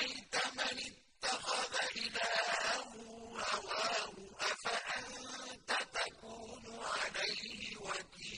أَرَأَيْتَ مَنِ اتَّخَذَ إِلَٰهَهُ هَوَاهُ أَفَأَنتَ تَكُونُ عَلَيْهِ وَكِيلًا